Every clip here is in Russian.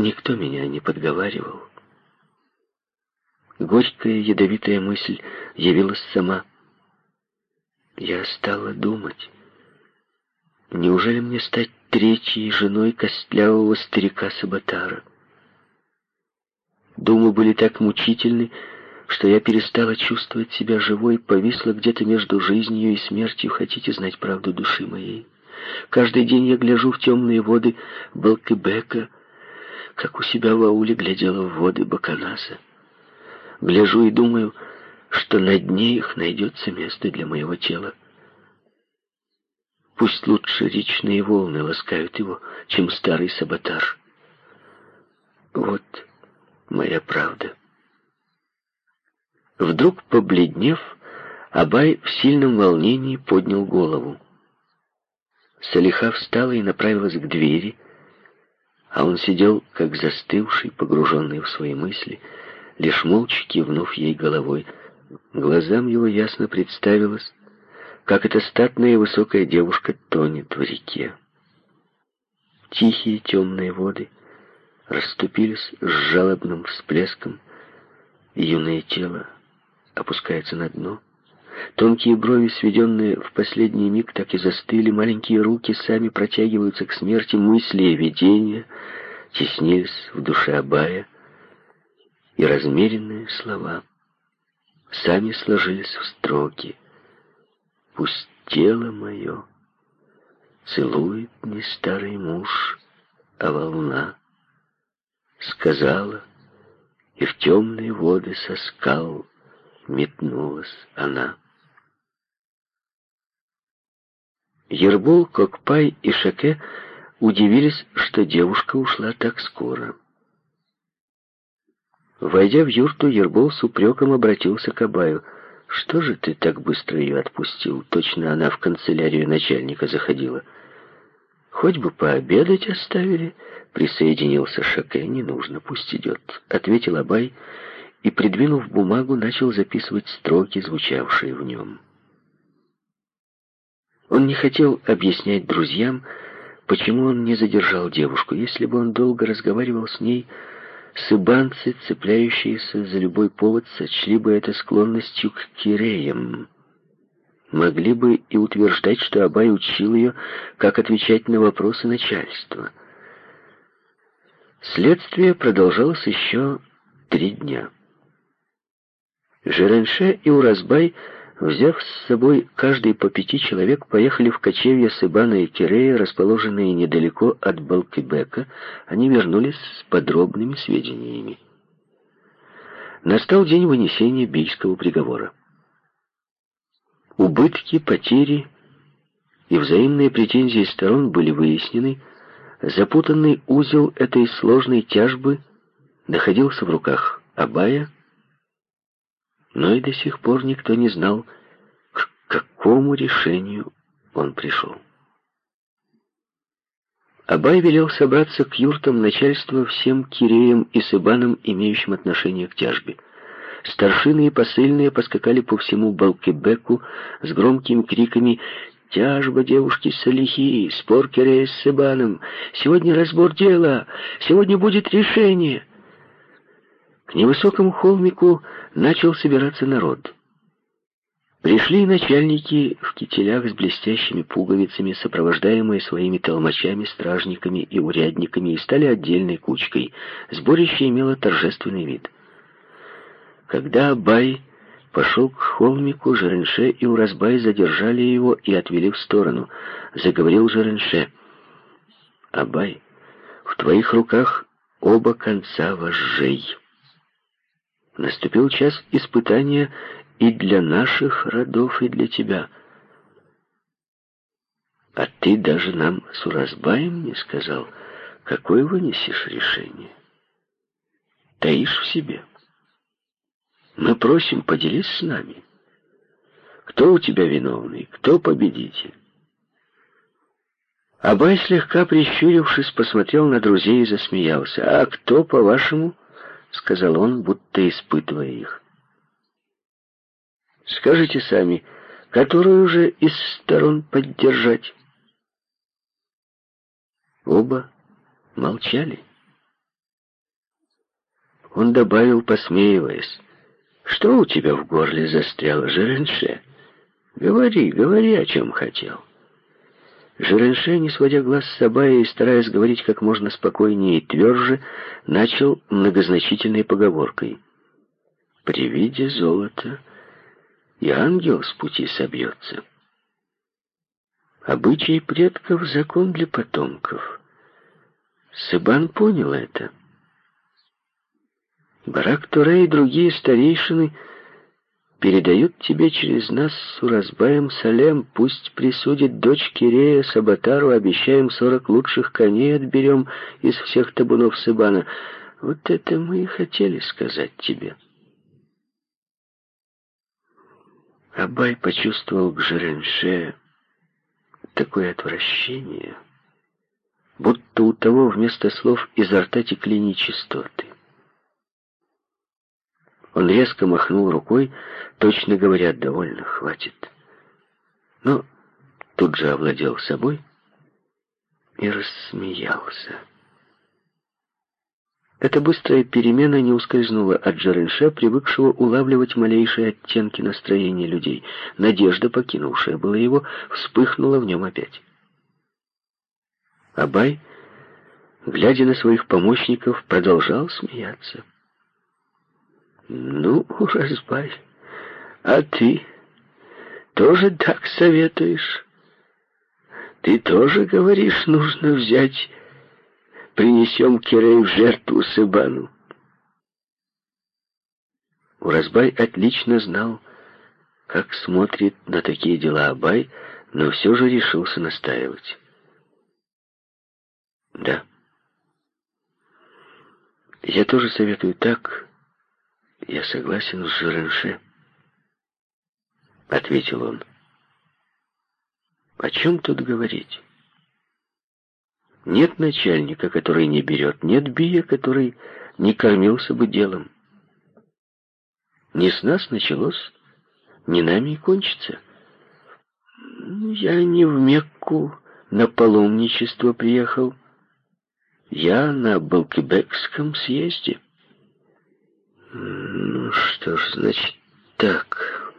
Никто меня не подговаривал. Горькая ядовитая мысль явилась сама. Я стала думать, неужели мне стать третьей женой костлявого старика Саботара? Думы были так мучительны, что я перестала чувствовать себя живой, повисла где-то между жизнью и смертью. Хотите знать правду души моей? Каждый день я гляжу в темные воды Балкебека, как у себя в ауле глядела в воды Баканаса. Гляжу и думаю, что на дне их найдется место для моего тела. Пусть лучше речные волны ласкают его, чем старый саботаж. Вот моя правда. Вдруг, побледнев, Абай в сильном волнении поднял голову. Салиха встала и направилась к двери, а он сидел, как застывший, погруженный в свои мысли, лишь молча кивнув ей головой. Глазам его ясно представилось, как эта статная и высокая девушка тонет в реке. Тихие темные воды расступились с жалобным всплеском, и юное тело опускается на дно. Тонкие брови, сведенные в последний миг, так и застыли, маленькие руки сами протягиваются к смерти, мысли и видения теснились в душе Абая, и размеренные слова сами сложились в строки. Пусть тело мое целует не старый муж, а волна. Сказала, и в темные воды со скал метнулась она. Ербол, Кокпай и Шаке удивились, что девушка ушла так скоро. Войдя в юрту, Ербол с упреком обратился к Абаю. «Что же ты так быстро ее отпустил? Точно она в канцелярию начальника заходила». «Хоть бы пообедать оставили», — присоединился Шаке. «Не нужно, пусть идет», — ответил Абай и, придвинув бумагу, начал записывать строки, звучавшие в нем. Он не хотел объяснять друзьям, почему он не задержал девушку. Если бы он долго разговаривал с ней, Сыбанцы, цепляющиеся за любой повод, сочли бы это склонностью к киреям. Могли бы и утверждать, что Абай учил ее, как отвечать на вопросы начальства. Следствие продолжалось еще три дня. Жеренше и Уразбай Взяв с собой каждый по пяти человек, поехали в кочевья Сыбана и Кирея, расположенные недалеко от Балкебека. Они вернулись с подробными сведениями. Настал день вынесения бийского приговора. Убытки, потери и взаимные претензии сторон были выяснены. Запутанный узел этой сложной тяжбы находился в руках Абая, но и до сих пор никто не знал, к какому решению он пришел. Абай велел собраться к юртам начальства всем киреям и сыбанам, имеющим отношение к тяжбе. Старшины и посыльные поскакали по всему Балкебеку с громкими криками «Тяжба девушки Салихи, спор Кирея с Сыбаном! Сегодня разбор дела! Сегодня будет решение!» К невысокому холмику начал собираться народ. Пришли начальники в кителях с блестящими пуговицами, сопровождаемые своими толмачами, стражниками и урядниками, и стали отдельной кучкой. Сборище имело торжественный вид. Когда Абай пошел к холмику, Жеренше и Уразбай задержали его и отвели в сторону. Заговорил Жеренше. «Абай, в твоих руках оба конца вожжей». Наступил час испытания и для наших родов, и для тебя. А ты даже нам с Уразбаем не сказал, какое вынесешь решение. Таишь в себе. Мы просим, поделись с нами. Кто у тебя виновный, кто победитель? Абай, слегка прищурившись, посмотрел на друзей и засмеялся. «А кто, по-вашему, — сказал он, будто испытывая их. «Скажите сами, которую же из сторон поддержать?» Оба молчали. он добавил, посмеиваясь, «Что у тебя в горле застряло, Жеренше? Говори, говори, о чем хотел». Жеренше, не сводя глаз с Абая и стараясь говорить как можно спокойнее и тверже, начал многозначительной поговоркой. «При виде золота и ангел с пути собьется». Обычай предков — закон для потомков. Сыбан понял это. Барак Туре и другие старейшины передают тебе через нас с Уразбаем Салем, пусть присудит дочь Кирея Сабатару, обещаем сорок лучших коней отберем из всех табунов Сыбана. Вот это мы и хотели сказать тебе. Абай почувствовал к Жеренше такое отвращение, будто у того вместо слов изо рта текли нечистоты. Он резко махнул рукой, точно говоря, довольно, хватит. Но тут же овладел собой и рассмеялся. Эта быстрая перемена не ускользнула от Джеренша, привыкшего улавливать малейшие оттенки настроения людей. Надежда, покинувшая было его, вспыхнула в нем опять. Абай, глядя на своих помощников, продолжал смеяться. «Ну, Разбай, а ты тоже так советуешь? Ты тоже говоришь, нужно взять принесем Кирей в жертву Сыбану. Уразбай отлично знал, как смотрит на такие дела Абай, но все же решился настаивать. Да. Я тоже советую так. Я согласен с Жиренше, — ответил он. О чем тут говорить? Нет начальника, который не берет, нет бия, который не кормился бы делом. Не с нас началось, не нами и кончится. Я не в Мекку на паломничество приехал. Я на Балкебекском съезде. Ну что ж, значит так,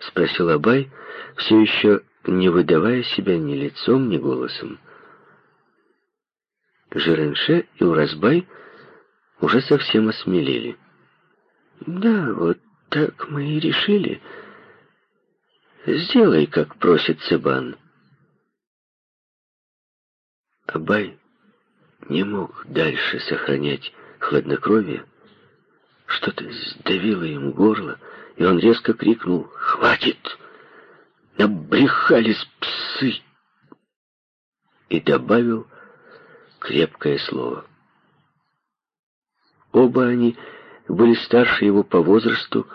спросил Абай, все еще не выдавая себя ни лицом, ни голосом. Жеренше и Уразбай уже совсем осмелели. «Да, вот так мы и решили. Сделай, как просит Цыбан». Абай не мог дальше сохранять хладнокровие. Что-то сдавило ему горло, и он резко крикнул «Хватит! Набрехались псы!» и добавил крепкое слово. Оба они были старше его по возрасту,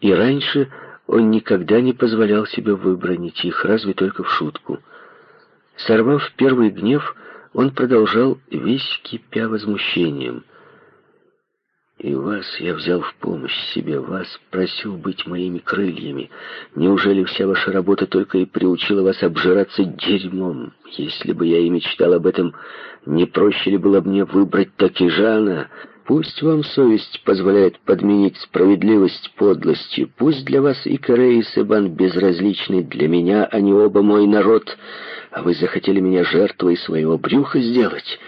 и раньше он никогда не позволял себе выбронить их, разве только в шутку. Сорвав первый гнев, он продолжал, весь кипя возмущением — и вас я взял в помощь себе, вас просил быть моими крыльями. Неужели вся ваша работа только и приучила вас обжираться дерьмом? Если бы я и мечтал об этом, не проще ли было мне выбрать Такижана? Пусть вам совесть позволяет подменить справедливость подлостью. Пусть для вас и Корей, и Себан безразличны, для меня они оба мой народ, а вы захотели меня жертвой своего брюха сделать»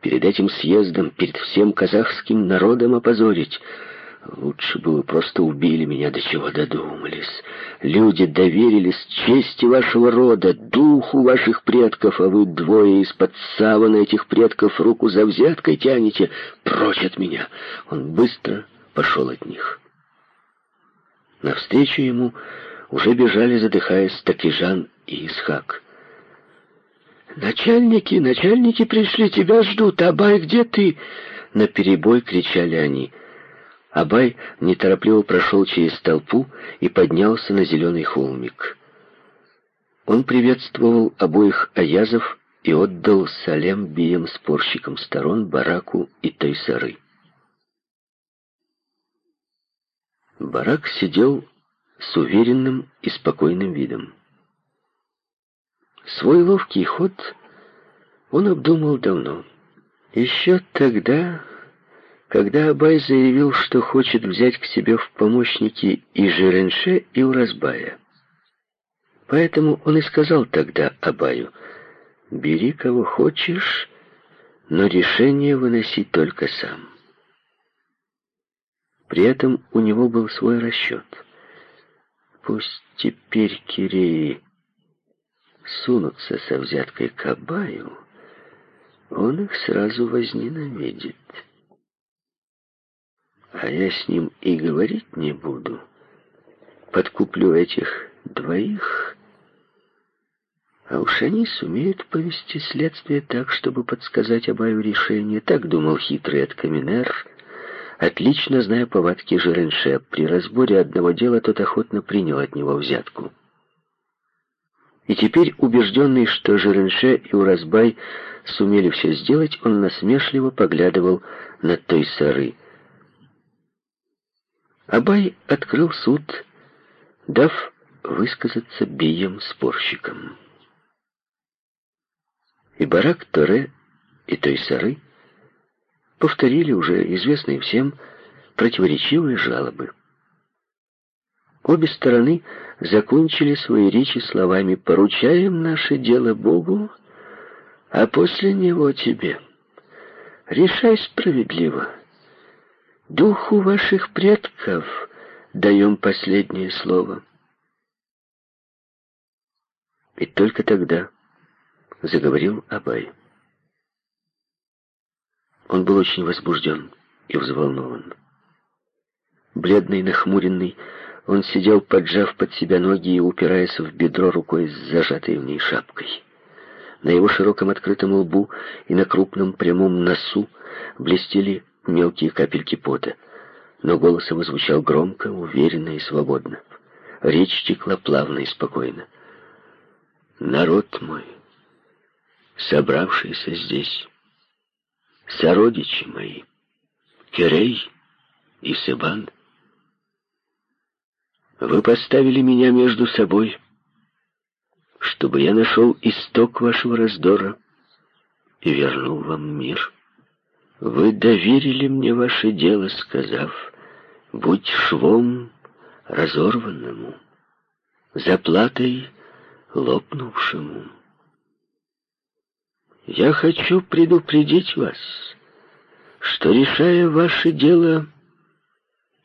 перед этим съездом, перед всем казахским народом опозорить. Лучше бы вы просто убили меня, до чего додумались. Люди доверились чести вашего рода, духу ваших предков, а вы двое из-под савана этих предков руку за взяткой тянете. Прочь от меня!» Он быстро пошел от них. Навстречу ему уже бежали, задыхаясь, Такижан и Исхак. «Начальники, начальники пришли, тебя ждут. Абай, где ты?» На перебой кричали они. Абай неторопливо прошел через толпу и поднялся на зеленый холмик. Он приветствовал обоих аязов и отдал салем бием спорщикам сторон Бараку и Тайсары. Барак сидел с уверенным и спокойным видом. Свой ловкий ход он обдумал давно. Еще тогда, когда Абай заявил, что хочет взять к себе в помощники и Жиренше, и Уразбая. Поэтому он и сказал тогда Абаю, «Бери кого хочешь, но решение выноси только сам». При этом у него был свой расчет. Пусть теперь Киреи сунутся со взяткой к Абаю, он их сразу возненавидит. А я с ним и говорить не буду. Подкуплю этих двоих, а уж они сумеют повести следствие так, чтобы подсказать Абаю решение. Так думал хитрый Откаминер, отлично зная повадки Жиренше. При разборе одного дела тот охотно принял от него взятку. И теперь, убежденный, что Жиренше и Уразбай сумели все сделать, он насмешливо поглядывал на той сары. Абай открыл суд, дав высказаться бием-спорщикам. И Барак Торе, и той сары повторили уже известные всем противоречивые жалобы. Обе стороны закончили свои речи словами «Поручаем наше дело Богу, а после него тебе. Решай справедливо. Духу ваших предков даем последнее слово». И только тогда заговорил Абай. Он был очень возбужден и взволнован. Бледный, нахмуренный, он сидел, поджав под себя ноги и упираясь в бедро рукой с зажатой в ней шапкой. На его широком открытом лбу и на крупном прямом носу блестели мелкие капельки пота. Но голос его звучал громко, уверенно и свободно. Речь текла плавно и спокойно. «Народ мой, собравшийся здесь, сородичи мои, Кирей и Себан — вы поставили меня между собой, чтобы я нашел исток вашего раздора и вернул вам мир. Вы доверили мне ваше дело, сказав, будь швом разорванному, заплатой лопнувшему. Я хочу предупредить вас, что, решая ваше дело,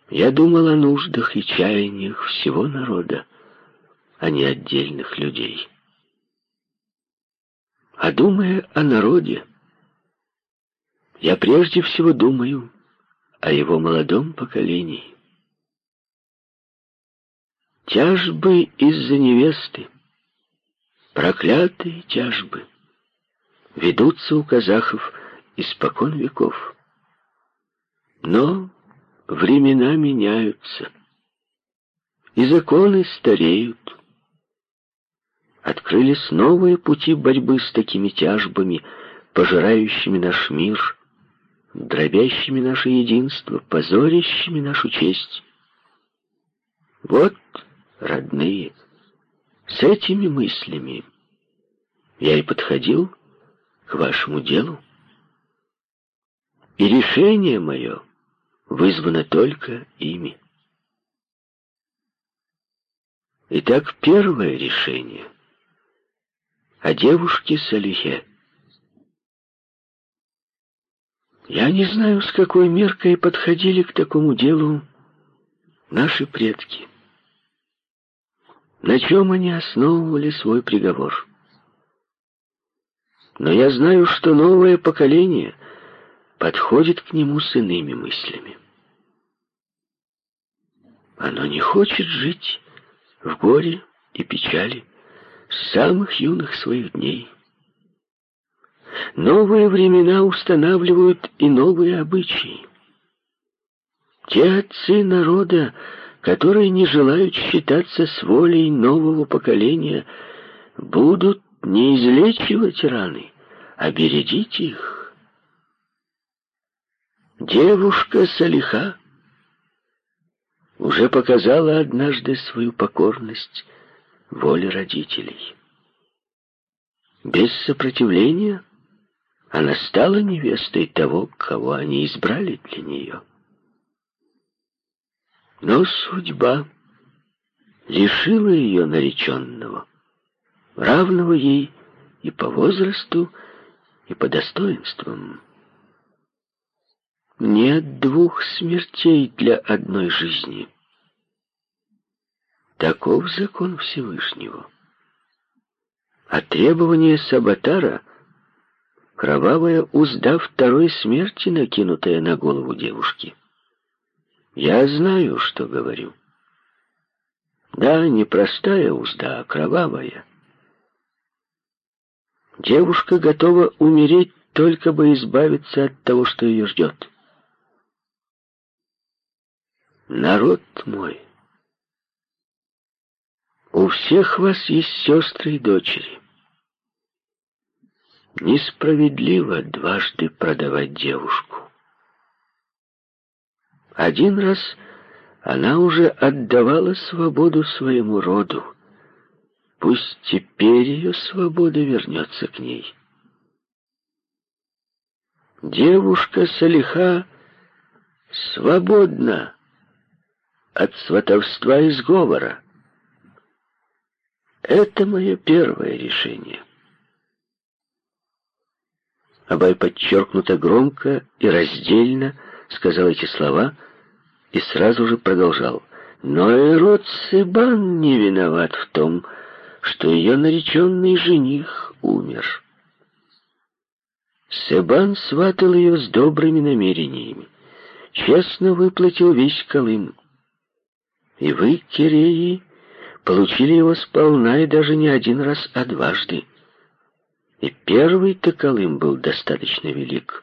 я думал о нуждах и чаяниях всего народа, а не отдельных людей. А думая о народе, я прежде всего думаю о его молодом поколении. Тяжбы из-за невесты, проклятые тяжбы, ведутся у казахов испокон веков. Но Времена меняются, и законы стареют. Открылись новые пути борьбы с такими тяжбами, пожирающими наш мир, дробящими наше единство, позорящими нашу честь. Вот, родные, с этими мыслями я и подходил к вашему делу. И решение мое — вызвано только ими. Итак, первое решение о девушке Салихе. Я не знаю, с какой меркой подходили к такому делу наши предки. На чем они основывали свой приговор. Но я знаю, что новое поколение подходит к нему с иными мыслями. Оно не хочет жить в горе и печали с самых юных своих дней. Новые времена устанавливают и новые обычаи. Те отцы народа, которые не желают считаться с волей нового поколения, будут не излечивать раны, а бередить их. Девушка Салиха уже показала однажды свою покорность воле родителей. Без сопротивления она стала невестой того, кого они избрали для нее. Но судьба лишила ее нареченного, равного ей и по возрасту, и по достоинствам. Нет двух смертей для одной жизни. Таков закон Всевышнего. А требование Сабатара — кровавая узда второй смерти, накинутая на голову девушки. Я знаю, что говорю. Да, не простая узда, а кровавая. Девушка готова умереть, только бы избавиться от того, что ее ждет. Народ мой, у всех вас есть сестры и дочери. Несправедливо дважды продавать девушку. Один раз она уже отдавала свободу своему роду. Пусть теперь ее свобода вернется к ней. Девушка Салиха свободна от сватовства и сговора. Это мое первое решение. Абай подчеркнуто громко и раздельно сказал эти слова и сразу же продолжал. Но Эрот Сыбан не виноват в том, что ее нареченный жених умер. Себан сватал ее с добрыми намерениями, честно выплатил весь Колым. И вы, Киреи, получили его сполна и даже не один раз, а дважды. И первый-то Колым был достаточно велик.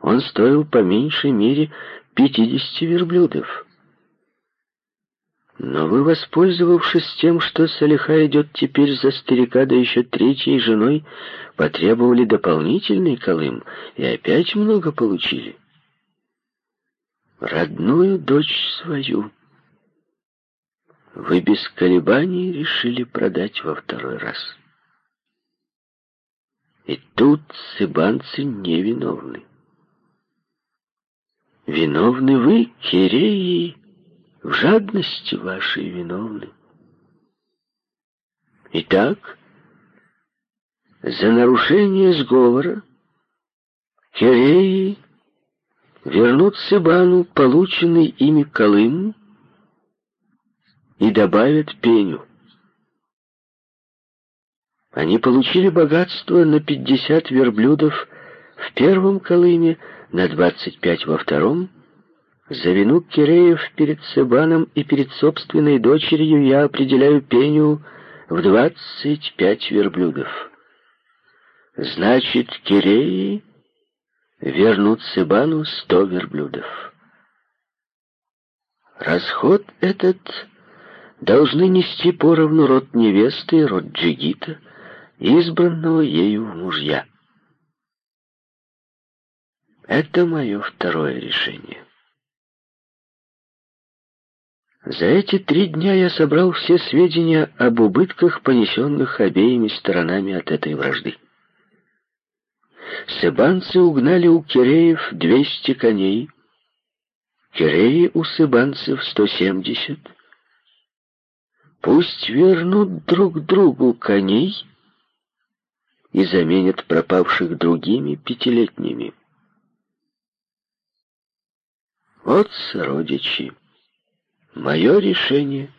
Он стоил по меньшей мере пятидесяти верблюдов. Но вы, воспользовавшись тем, что Салиха идет теперь за старика, да еще третьей женой, потребовали дополнительный колым и опять много получили. Родную дочь свою вы без колебаний решили продать во второй раз. И тут сыбанцы невиновны. Виновны вы, Киреи, в жадности вашей виновны. Итак, за нарушение сговора Киреи вернут Сыбану полученный ими Колым и добавят пеню. Они получили богатство на 50 верблюдов в первом Колыме, на 25 во втором. За вину Киреев перед Себаном и перед собственной дочерью я определяю пеню в 25 верблюдов. Значит, Киреи вернут Себану 100 верблюдов. Расход этот должны нести поровну род невесты и род джигита, избранного ею в мужья. Это мое второе решение. За эти три дня я собрал все сведения об убытках, понесенных обеими сторонами от этой вражды. Сыбанцы угнали у киреев 200 коней, киреи у сыбанцев 170, Пусть вернут друг другу коней и заменят пропавших другими пятилетними. Вот, сородичи, мое решение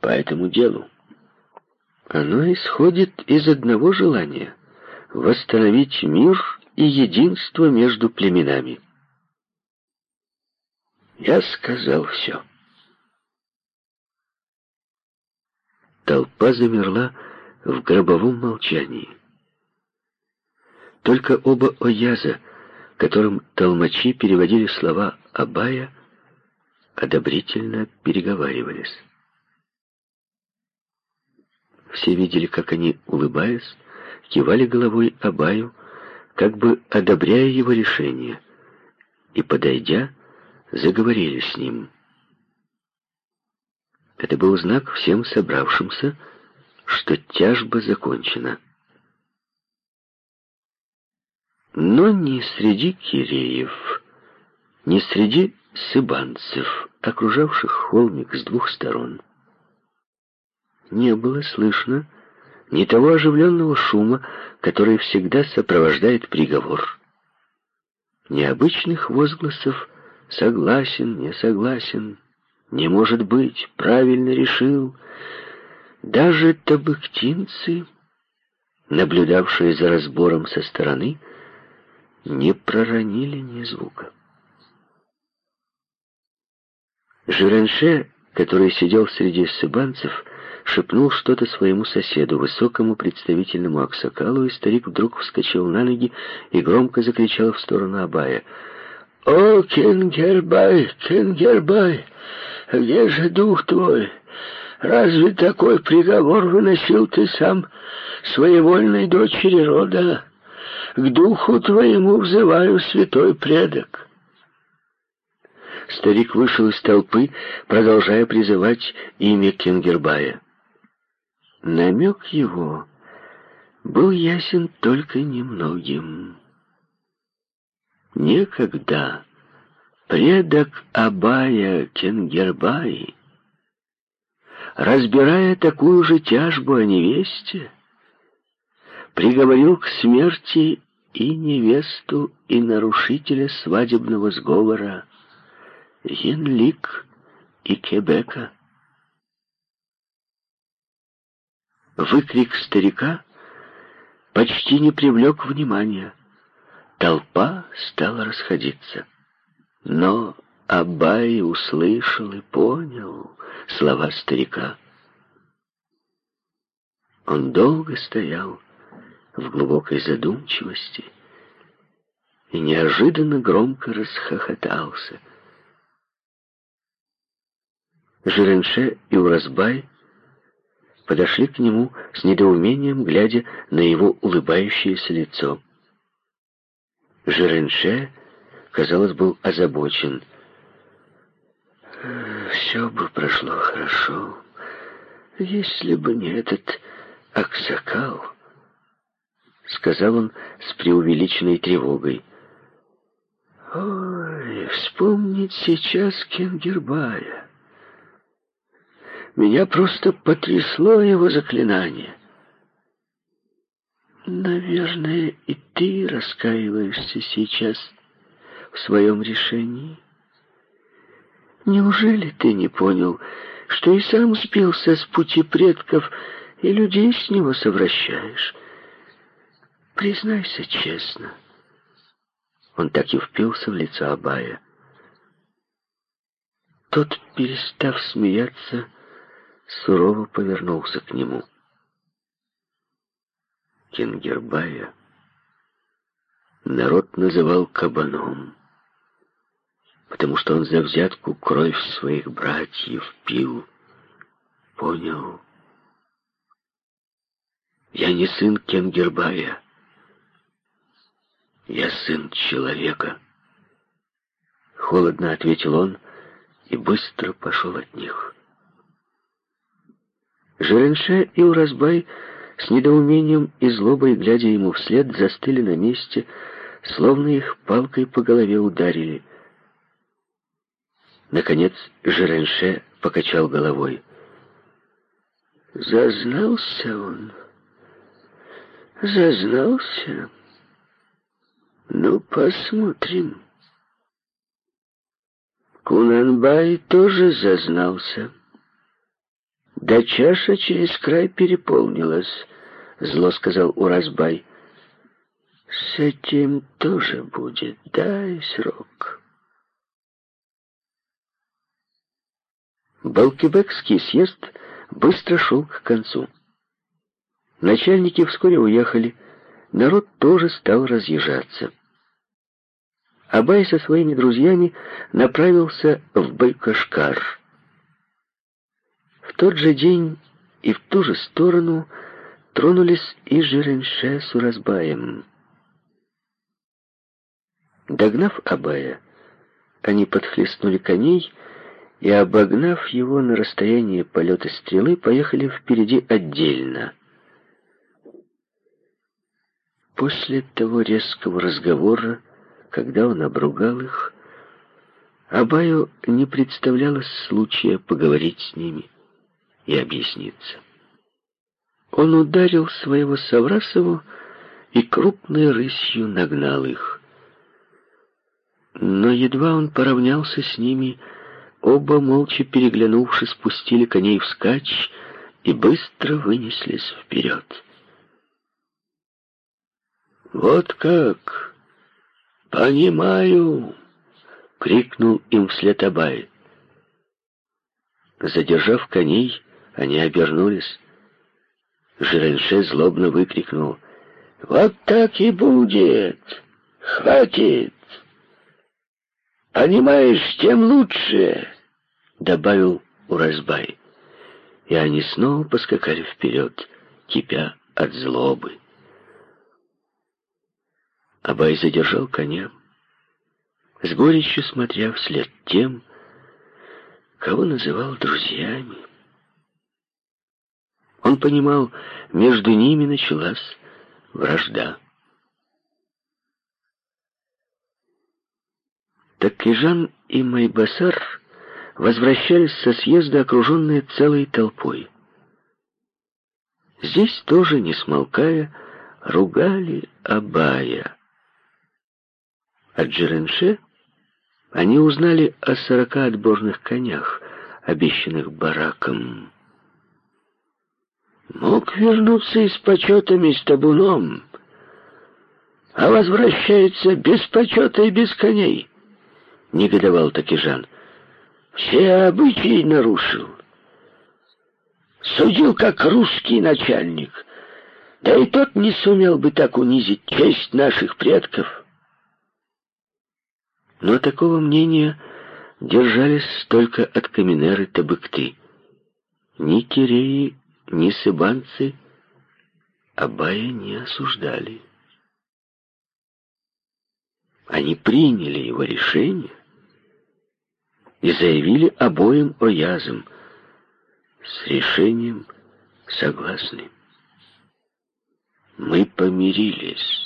по этому делу. Оно исходит из одного желания — восстановить мир и единство между племенами. Я сказал все. Толпа замерла в гробовом молчании. Только оба ояза, которым толмачи переводили слова Абая, одобрительно переговаривались. Все видели, как они, улыбаясь, кивали головой Абаю, как бы одобряя его решение, и, подойдя, заговорили с ним. Это был знак всем собравшимся, что тяжба закончена. Но ни среди киреев, ни среди сыбанцев, окружавших холмик с двух сторон, не было слышно ни того оживленного шума, который всегда сопровождает приговор. Необычных возгласов «согласен», «не согласен», «не может быть», «правильно решил». Даже табыктинцы, наблюдавшие за разбором со стороны, не проронили ни звука. Жиренше, который сидел среди сыбанцев, шепнул что-то своему соседу, высокому представительному аксакалу, и старик вдруг вскочил на ноги и громко закричал в сторону Абая. «О, Кенгербай, Кенгербай, где же дух твой? Разве такой приговор выносил ты сам своевольной дочери рода? К духу твоему взываю, святой предок». Старик вышел из толпы, продолжая призывать имя Кенгербая. Намек его был ясен только немногим. Некогда предок Абая Кенгербай, разбирая такую же тяжбу о невесте, приговорил к смерти и невесту, и нарушителя свадебного сговора Янлик и Кебека. Выкрик старика почти не привлек внимания. Толпа стала расходиться. Но Абай услышал и понял слова старика. Он долго стоял в глубокой задумчивости и неожиданно громко расхохотался. Жиренше и Уразбай подошли к нему с недоумением, глядя на его улыбающееся лицо. Жиренше, казалось, был озабочен. «Все бы прошло хорошо, если бы не этот Аксакал», — сказал он с преувеличенной тревогой. «Ой, вспомнить сейчас Кенгербая». Меня просто потрясло его заклинание. Наверное, и ты раскаиваешься сейчас в своем решении. Неужели ты не понял, что и сам сбился с пути предков и людей с него совращаешь? Признайся честно. Он так и впился в лицо Абая. Тот, перестав смеяться, сурово повернулся к нему. Кенгербая народ называл кабаном, потому что он за взятку кровь своих братьев пил. Понял? Я не сын Кенгербая. Я сын человека. Холодно ответил он и быстро пошел от них. Жеренше и Уразбай с недоумением и злобой, глядя ему вслед, застыли на месте, словно их палкой по голове ударили. Наконец Жеренше покачал головой. Зазнался он. Зазнался. Ну, посмотрим. Кунанбай тоже зазнался. «Да чаша через край переполнилась», — зло сказал Уразбай. «С этим тоже будет, дай срок». Балкибекский съезд быстро шел к концу. Начальники вскоре уехали, народ тоже стал разъезжаться. Абай со своими друзьями направился в Байкашкар — в тот же день и в ту же сторону тронулись и Жиренше с Уразбаем. Догнав Абая, они подхлестнули коней и, обогнав его на расстоянии полета стрелы, поехали впереди отдельно. После того резкого разговора, когда он обругал их, Абаю не представлялось случая поговорить с ними и объясниться. Он ударил своего Саврасову и крупной рысью нагнал их. Но едва он поравнялся с ними, оба, молча переглянувшись, спустили коней вскачь и быстро вынеслись вперед. «Вот как! Понимаю!» — крикнул им вслед Абай. Задержав коней, они обернулись. Жиренше злобно выкрикнул. «Вот так и будет! Хватит! Понимаешь, тем лучше!» Добавил Уразбай. И они снова поскакали вперед, кипя от злобы. Абай задержал коня, с горечью смотря вслед тем, кого называл друзьями. Он понимал, между ними началась вражда. Так Кижан и Майбасар возвращались со съезда, окруженные целой толпой. Здесь тоже, не смолкая, ругали Абая. От Джеренше они узнали о сорока отборных конях, обещанных бараком. Мог вернуться и с почетами, с табуном, а возвращается без почета и без коней, — негодовал Такижан. Все обычаи нарушил. Судил, как русский начальник, да и тот не сумел бы так унизить честь наших предков. Но такого мнения держались только от каменеры Табыкты. Ни киреи, ни сыбанцы Абая не осуждали. Они приняли его решение и заявили обоим оязам с решением согласны. Мы помирились.